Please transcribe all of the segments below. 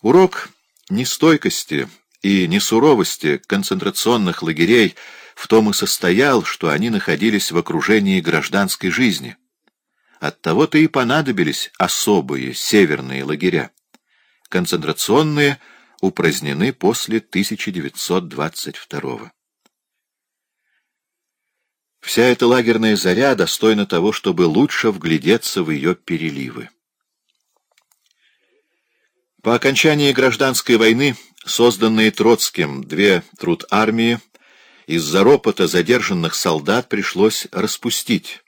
Урок нестойкости и несуровости концентрационных лагерей в том и состоял, что они находились в окружении гражданской жизни. Оттого-то и понадобились особые северные лагеря. Концентрационные упразднены после 1922 Вся эта лагерная заря достойна того, чтобы лучше вглядеться в ее переливы. По окончании гражданской войны, созданные Троцким две труд-армии, из-за ропота задержанных солдат пришлось распустить,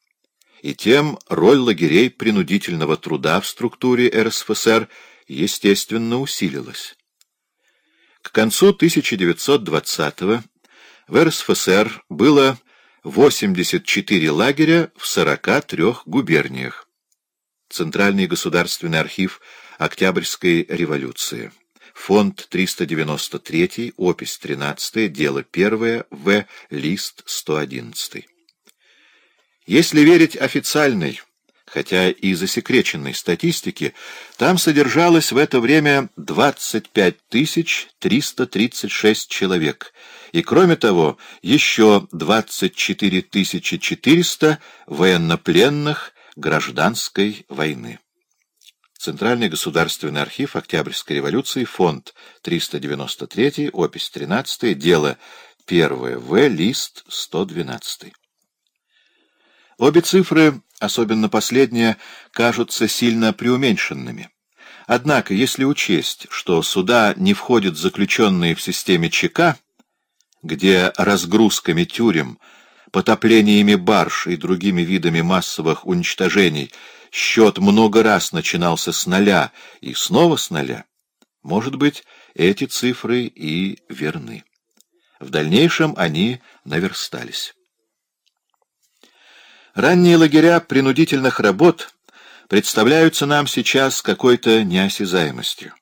и тем роль лагерей принудительного труда в структуре РСФСР естественно усилилась. К концу 1920-го в РСФСР было 84 лагеря в 43 губерниях. Центральный государственный архив Октябрьской революции. Фонд 393, опись 13, дело 1, В, лист 111. Если верить официальной, хотя и засекреченной статистике, там содержалось в это время 25 336 человек, и, кроме того, еще 24 400 военнопленных гражданской войны. Центральный государственный архив Октябрьской революции, фонд 393, опись 13, дело 1 В, лист 112. Обе цифры, особенно последняя, кажутся сильно преуменьшенными. Однако, если учесть, что сюда не входят заключенные в системе ЧК, где разгрузками тюрем, потоплениями барж и другими видами массовых уничтожений счет много раз начинался с нуля и снова с нуля, может быть, эти цифры и верны. В дальнейшем они наверстались. Ранние лагеря принудительных работ представляются нам сейчас какой-то неосязаемостью.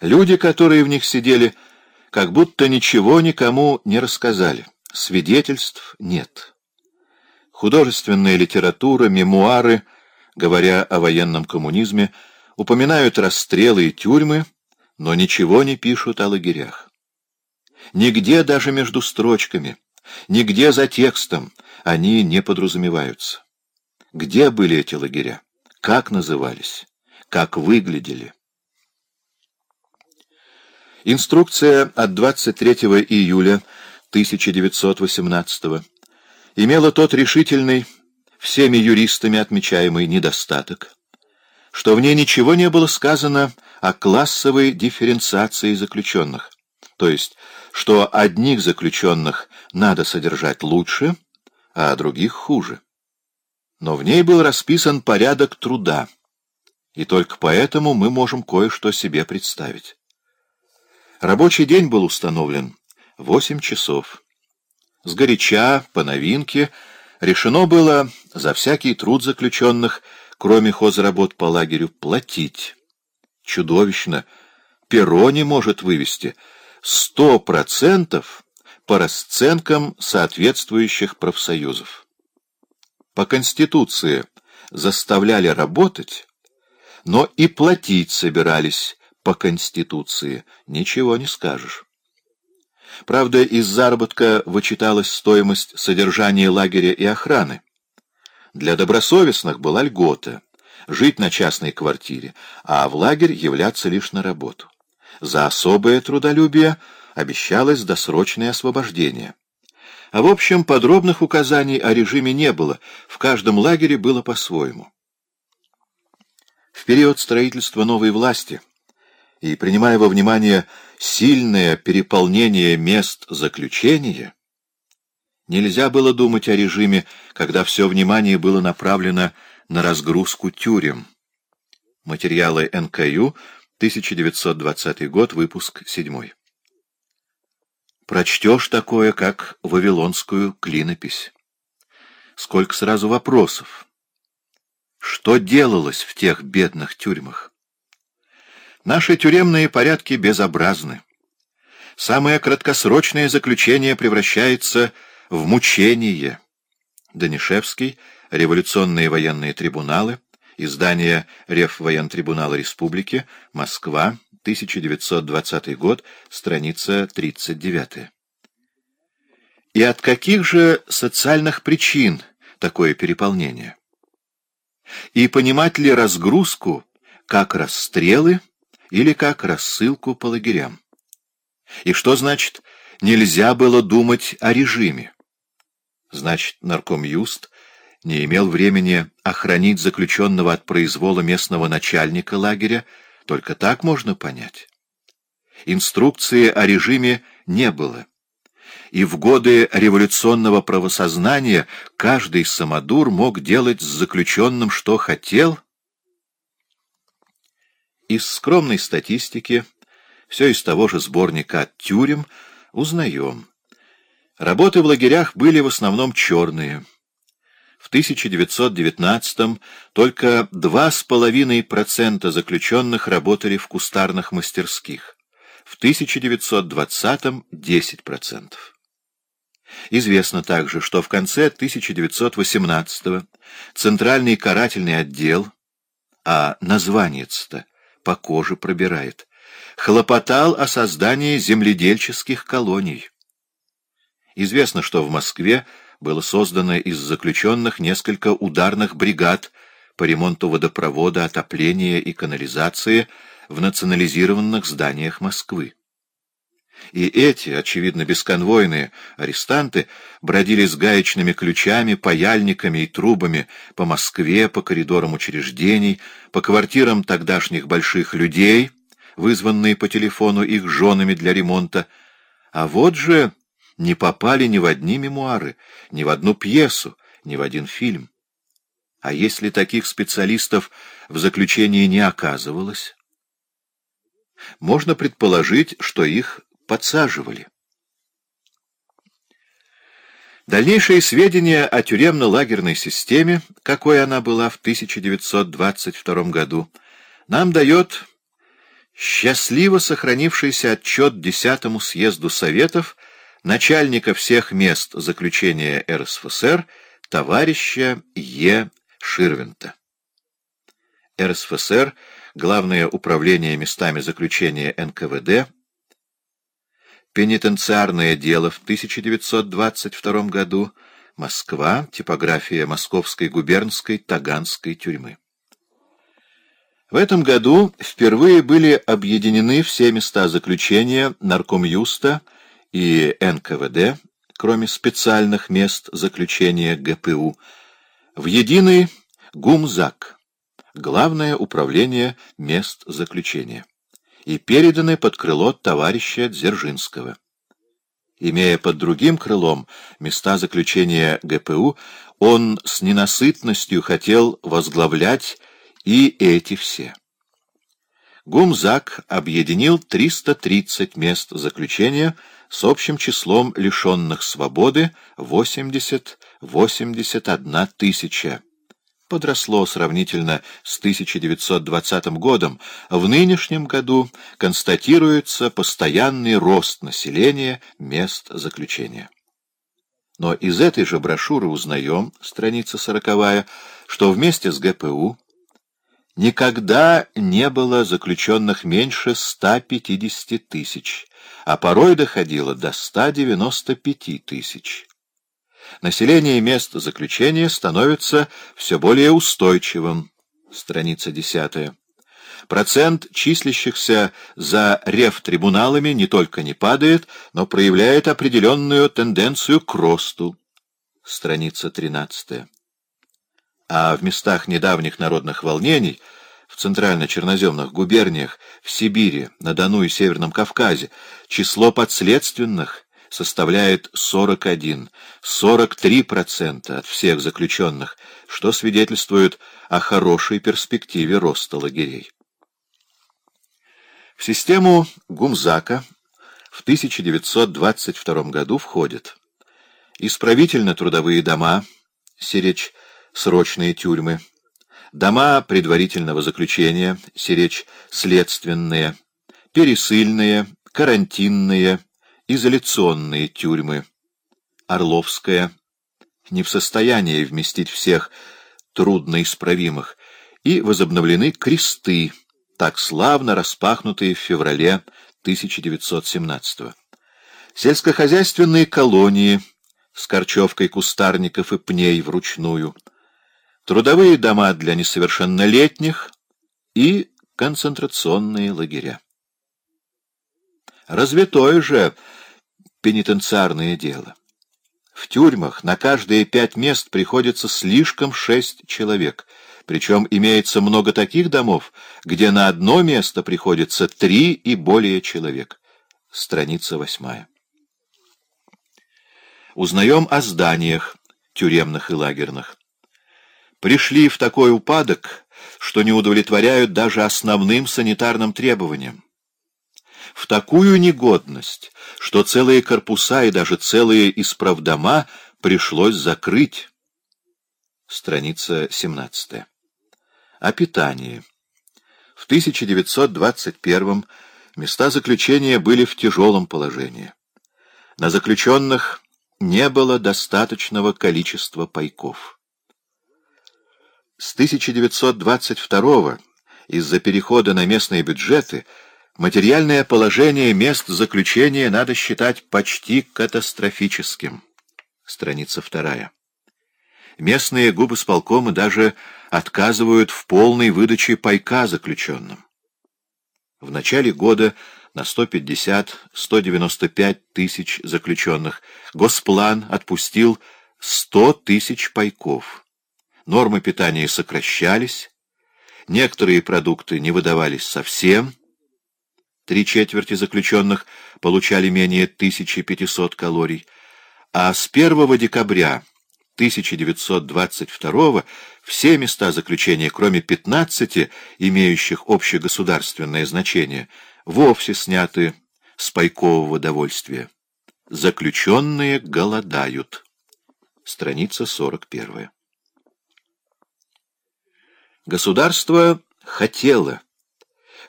Люди, которые в них сидели, как будто ничего никому не рассказали. Свидетельств нет. Художественная литература, мемуары, говоря о военном коммунизме, упоминают расстрелы и тюрьмы, но ничего не пишут о лагерях. Нигде даже между строчками, нигде за текстом они не подразумеваются. Где были эти лагеря? Как назывались? Как выглядели? Инструкция от 23 июля 1918 имела тот решительный, всеми юристами отмечаемый недостаток, что в ней ничего не было сказано о классовой дифференциации заключенных, то есть, что одних заключенных надо содержать лучше, а других хуже. Но в ней был расписан порядок труда, и только поэтому мы можем кое-что себе представить. Рабочий день был установлен восемь часов. Сгоряча, по новинке, решено было за всякий труд заключенных, кроме хозработ по лагерю, платить. Чудовищно! Перо не может вывести сто процентов по расценкам соответствующих профсоюзов. По Конституции заставляли работать, но и платить собирались по Конституции, ничего не скажешь. Правда, из заработка вычиталась стоимость содержания лагеря и охраны. Для добросовестных была льгота — жить на частной квартире, а в лагерь являться лишь на работу. За особое трудолюбие обещалось досрочное освобождение. А в общем, подробных указаний о режиме не было, в каждом лагере было по-своему. В период строительства новой власти — и принимая во внимание сильное переполнение мест заключения, нельзя было думать о режиме, когда все внимание было направлено на разгрузку тюрем. Материалы НКЮ, 1920 год, выпуск 7. Прочтешь такое, как вавилонскую клинопись. Сколько сразу вопросов. Что делалось в тех бедных тюрьмах? Наши тюремные порядки безобразны. Самое краткосрочное заключение превращается в мучение. Данишевский, революционные военные трибуналы, издание Реввоентрибунала Республики, Москва, 1920 год, страница 39. И от каких же социальных причин такое переполнение? И понимать ли разгрузку как расстрелы или как рассылку по лагерям? И что значит «нельзя было думать о режиме»? Значит, нарком Юст не имел времени охранить заключенного от произвола местного начальника лагеря, только так можно понять. Инструкции о режиме не было. И в годы революционного правосознания каждый самодур мог делать с заключенным, что хотел. Из скромной статистики, все из того же сборника тюрем, узнаем. Работы в лагерях были в основном черные – в 1919-м только 2,5% заключенных работали в кустарных мастерских, в 1920-м — 10%. Известно также, что в конце 1918-го Центральный карательный отдел, а название-то по коже пробирает, хлопотал о создании земледельческих колоний. Известно, что в Москве было создано из заключенных несколько ударных бригад по ремонту водопровода, отопления и канализации в национализированных зданиях Москвы. И эти, очевидно, бесконвойные арестанты бродили с гаечными ключами, паяльниками и трубами по Москве, по коридорам учреждений, по квартирам тогдашних больших людей, вызванные по телефону их женами для ремонта. А вот же не попали ни в одни мемуары, ни в одну пьесу, ни в один фильм. А если таких специалистов в заключении не оказывалось? Можно предположить, что их подсаживали. Дальнейшие сведения о тюремно-лагерной системе, какой она была в 1922 году, нам дает счастливо сохранившийся отчет Десятому съезду Советов начальника всех мест заключения РСФСР товарища Е. Ширвинта. РСФСР, Главное управление местами заключения НКВД, Пенитенциарное дело в 1922 году, Москва, типография Московской губернской Таганской тюрьмы. В этом году впервые были объединены все места заключения Наркомюста и НКВД, кроме специальных мест заключения ГПУ, в единый ГУМЗАК, Главное управление мест заключения, и переданы под крыло товарища Дзержинского. Имея под другим крылом места заключения ГПУ, он с ненасытностью хотел возглавлять и эти все. ГУМЗАК объединил 330 мест заключения с общим числом лишенных свободы 80-81 тысяча. Подросло сравнительно с 1920 годом. В нынешнем году констатируется постоянный рост населения мест заключения. Но из этой же брошюры узнаем, страница сороковая, что вместе с ГПУ никогда не было заключенных меньше 150 тысяч, а порой доходило до 195 тысяч. Население мест заключения становится все более устойчивым. Страница 10. Процент числящихся за рефтрибуналами не только не падает, но проявляет определенную тенденцию к росту. Страница 13. А в местах недавних народных волнений – в центрально-черноземных губерниях, в Сибири, на Дону и Северном Кавказе, число подследственных составляет 41, 43% от всех заключенных, что свидетельствует о хорошей перспективе роста лагерей. В систему Гумзака в 1922 году входят исправительно-трудовые дома, сиречь срочные тюрьмы, дома предварительного заключения, сиречь следственные, пересыльные, карантинные, изоляционные тюрьмы. Орловская не в состоянии вместить всех трудноисправимых, и возобновлены кресты, так славно распахнутые в феврале 1917 -го. Сельскохозяйственные колонии с корчевкой кустарников и пней вручную, трудовые дома для несовершеннолетних и концентрационные лагеря. Развитое же пенитенциарное дело. В тюрьмах на каждые пять мест приходится слишком шесть человек, причем имеется много таких домов, где на одно место приходится три и более человек. Страница восьмая. Узнаем о зданиях тюремных и лагерных. Пришли в такой упадок, что не удовлетворяют даже основным санитарным требованиям в такую негодность, что целые корпуса и даже целые исправдома пришлось закрыть. Страница 17. О питании. В 1921 места заключения были в тяжелом положении. На заключенных не было достаточного количества пайков. С 1922 из-за перехода на местные бюджеты Материальное положение мест заключения надо считать почти катастрофическим. Страница вторая. Местные губосполкомы даже отказывают в полной выдаче пайка заключенным. В начале года на 150-195 тысяч заключенных Госплан отпустил 100 тысяч пайков. Нормы питания сокращались, некоторые продукты не выдавались совсем, три четверти заключенных получали менее 1500 калорий, а с 1 декабря 1922 все места заключения, кроме 15, имеющих общегосударственное значение, вовсе сняты с пайкового довольствия. Заключенные голодают. Страница 41. Государство хотело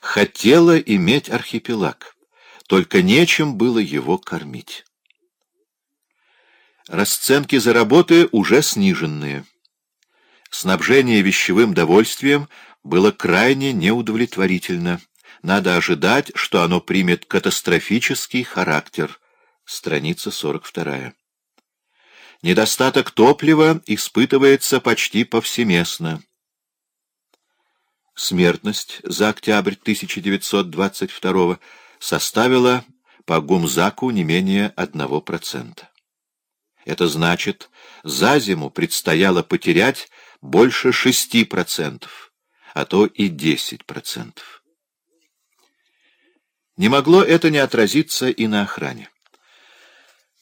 хотела иметь архипелаг, только нечем было его кормить. Расценки за работы уже сниженные. Снабжение вещевым довольствием было крайне неудовлетворительно. Надо ожидать, что оно примет катастрофический характер. Страница 42. Недостаток топлива испытывается почти повсеместно. Смертность за октябрь 1922 составила по Гумзаку не менее 1%. Это значит, за зиму предстояло потерять больше 6%, а то и 10%. Не могло это не отразиться и на охране.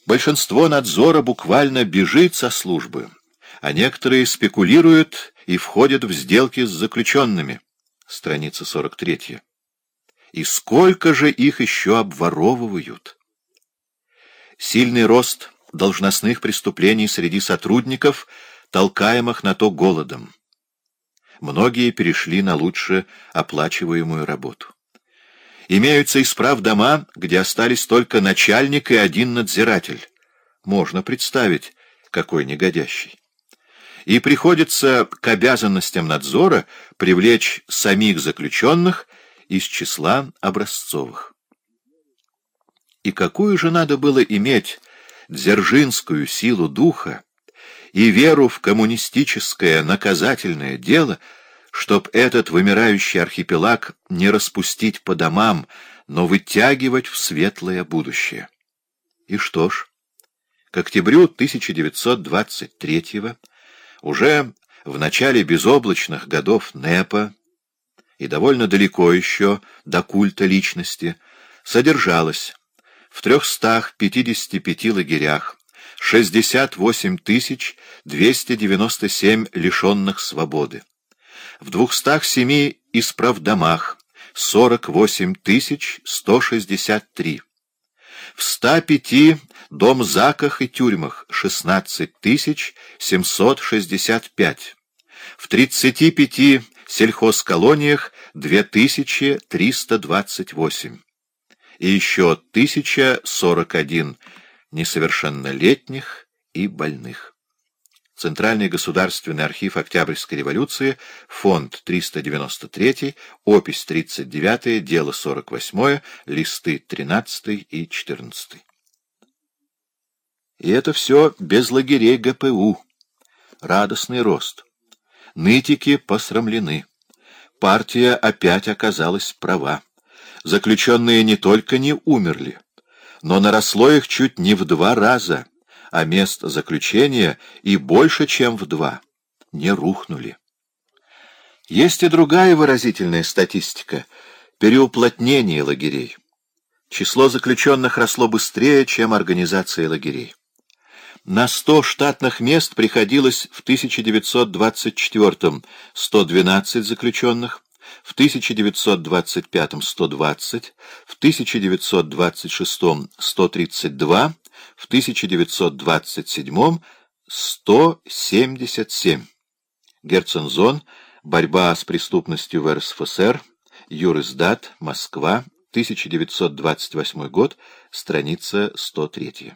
Большинство надзора буквально бежит со службы, а некоторые спекулируют и входят в сделки с заключенными страница 43. И сколько же их еще обворовывают? Сильный рост должностных преступлений среди сотрудников, толкаемых на то голодом. Многие перешли на лучше оплачиваемую работу. Имеются исправ дома, где остались только начальник и один надзиратель. Можно представить, какой негодящий и приходится к обязанностям надзора привлечь самих заключенных из числа образцовых. И какую же надо было иметь дзержинскую силу духа и веру в коммунистическое наказательное дело, чтоб этот вымирающий архипелаг не распустить по домам, но вытягивать в светлое будущее. И что ж, к октябрю 1923 года уже в начале безоблачных годов НЭПа и довольно далеко еще до культа личности содержалось в 355 лагерях 68 297 лишенных свободы, в 207 исправдомах 48 163, в 105 домзаках и тюрьмах 16 765, в 35 сельхозколониях 2328 и еще 1041 несовершеннолетних и больных. Центральный государственный архив Октябрьской революции, фонд 393, опись 39, дело 48, листы 13 и 14. И это все без лагерей ГПУ. Радостный рост. Нытики посрамлены. Партия опять оказалась права. Заключенные не только не умерли, но наросло их чуть не в два раза — а мест заключения и больше, чем в два, не рухнули. Есть и другая выразительная статистика — переуплотнение лагерей. Число заключенных росло быстрее, чем организация лагерей. На 100 штатных мест приходилось в 1924 112 заключенных, в 1925 120, в 1926 132, в 1927 177. Герцензон. Борьба с преступностью в РСФСР. Юриздат. Москва. 1928 год. Страница 103.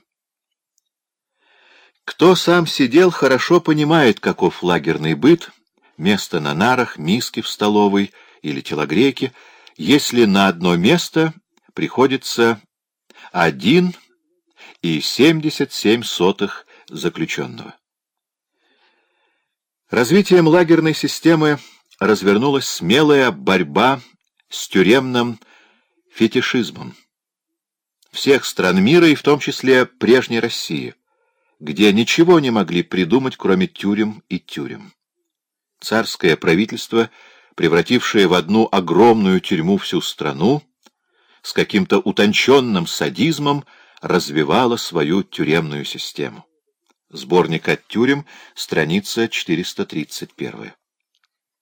Кто сам сидел, хорошо понимает, каков лагерный быт, место на нарах, миски в столовой или телогрейке, если на одно место приходится один и 77 сотых заключенного. Развитием лагерной системы развернулась смелая борьба с тюремным фетишизмом всех стран мира и в том числе прежней России, где ничего не могли придумать, кроме тюрем и тюрем. Царское правительство, превратившее в одну огромную тюрьму всю страну, с каким-то утонченным садизмом развивала свою тюремную систему. Сборник от тюрем, страница 431.